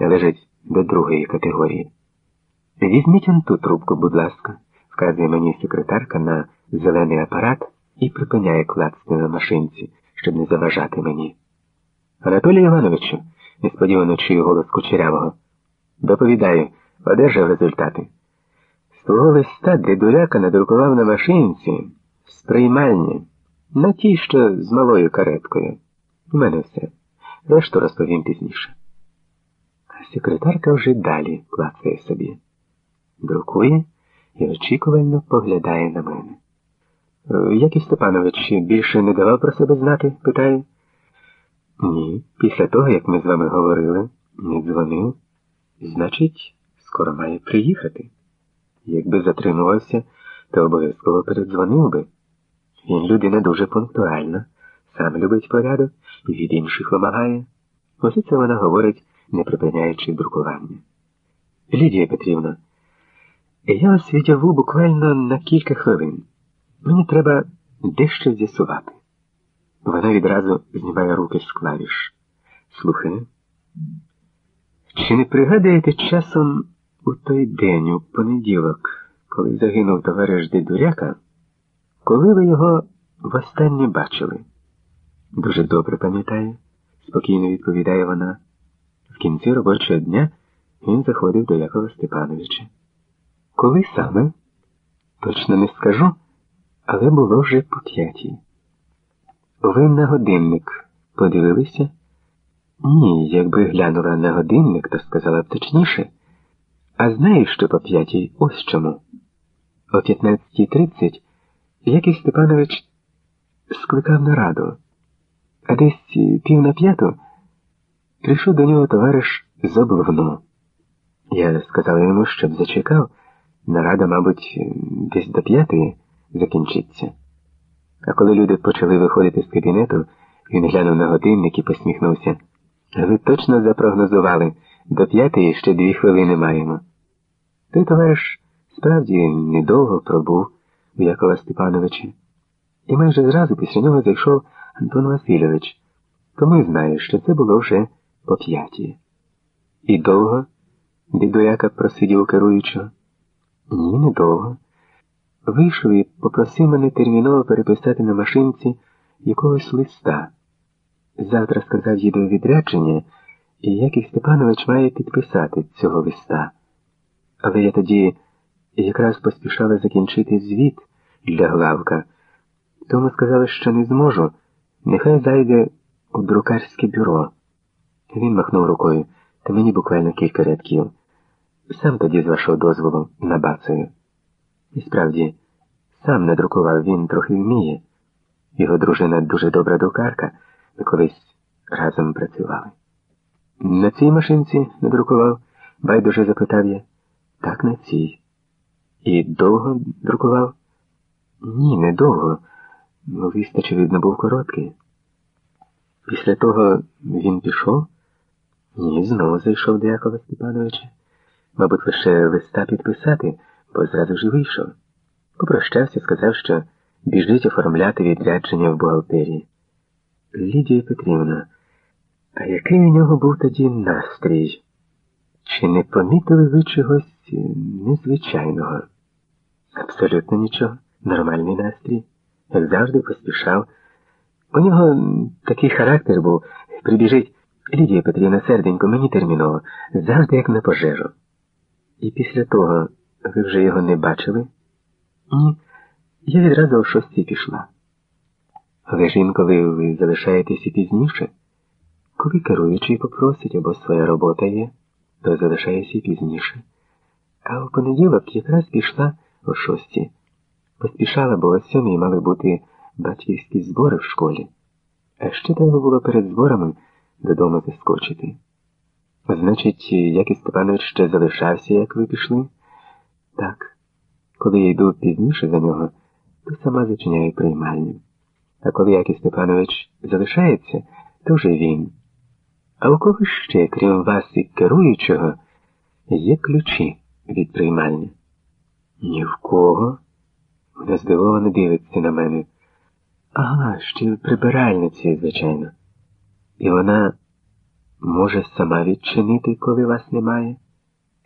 належать до другої категорії. Візьміть он ту трубку, будь ласка, вказує мені секретарка на зелений апарат і припиняє клацати на машинці, щоб не заважати мені. Анатолію Івановичу, несподівано чую голос кучерявого. Доповідаю, одержав результати. З твого листа дедуляка надрукував на машинці сприймальні, на тій, що з малою кареткою. У мене все. Решту розповім пізніше. Секретарка вже далі клацає собі. Друкує і очікувально поглядає на мене. «Е, Яків Степанович більше не давав про себе знати? питаю. Ні, після того, як ми з вами говорили, не дзвонив. Значить, скоро має приїхати. Якби затримувався, то обов'язково передзвонив би. Він людина дуже пунктуальна, сам любить порядок і від інших вимагає. Усе це вона говорить, не припиняючи друкування. Лідія Петрівна, я вас віддяву буквально на кілька хвилин. Мені треба дещо з'ясувати. Вона відразу знімає руки з клавіш. Слухаю. Чи не пригадуєте часом у той день, у понеділок, коли загинув товариш Дедуряка, коли ви його востаннє бачили? Дуже добре пам'ятаю, спокійно відповідає вона. В кінці робочого дня він заходив до Якова Степановича. Коли саме? Точно не скажу, але було вже по п'ятій. Ви на годинник подивилися? Ні, якби глянула на годинник, то сказала б точніше. А знаєш, що по п'ятій ось чому? О 15.30 Яків Степанович скликав нараду, а десь пів на п'яту прийшов до нього товариш з обловно. Я сказала йому, щоб зачекав, нарада, мабуть, десь до п'ятої закінчиться. А коли люди почали виходити з кабінету, він глянув на годинник і посміхнувся. Ви точно запрогнозували, до п'ятої ще дві хвилини маємо. Той товариш справді недовго пробув у Якова Степановича, і майже зразу після нього зайшов Антон Васильович, тому й знає, що це було вже по п'ятій. І довго дідуяка просидів керуючого? Ні, недовго. Вийшов і попросив мене терміново переписати на машинці якогось листа. Завтра сказав їду відрядження, і Яків Степанович має підписати цього листа. Але я тоді якраз поспішала закінчити звіт для главка, тому сказала, що не зможу, нехай зайде у друкарське бюро. Він махнув рукою, та мені буквально кілька рядків. Сам тоді, з вашого дозволу, набацаю. І справді, сам надрукував він трохи вміє. Його дружина дуже добра друкарка, ми колись разом працювали. На цій машинці надрукував, байдуже запитав я. Так, на цій. І довго друкував? Ні, не довго. Ну, лист, очевидно, був короткий. Після того він пішов? Ні, знову зайшов до Якова Степановича. Мабуть, лише листа підписати, бо зразу ж і вийшов. Попрощався, сказав, що біжить оформляти відрядження в бухгалтерії. Лідія Петрівна, а який у нього був тоді настрій? Чи не помітили ви чогось незвичайного? Абсолютно нічого. Нормальний настрій. Як завжди поспішав. У нього такий характер був. Прибіжить Лідія Петрівна серденько, мені терміново, завжди як на пожежу. І після того ви вже його не бачили? Ні. Я відразу о шостій пішла. Але ж інколи ви залишаєтеся пізніше, коли керуючий попросить або своя робота є, то залишаєшся пізніше. А в понеділок якраз пішла о шостій. Поспішала, бо о сьомій мали бути батьківські збори в школі. А ще треба було перед зборами додому заскочити. Значить, Яків Степанович ще залишався, як ви пішли? Так. Коли я йду пізніше за нього, то сама зачиняю приймальню. А коли Яків Степанович залишається, то вже він. А у кого ще, крім вас і керуючого, є ключі від приймальні? Ні в кого. Вона здивовано дивиться на мене. Ага, ще прибиральниці, звичайно. І вона Може, сама відчинити, коли вас немає?